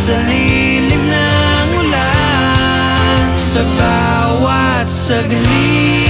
Sa lilim ng ulan. Sa bawat saglit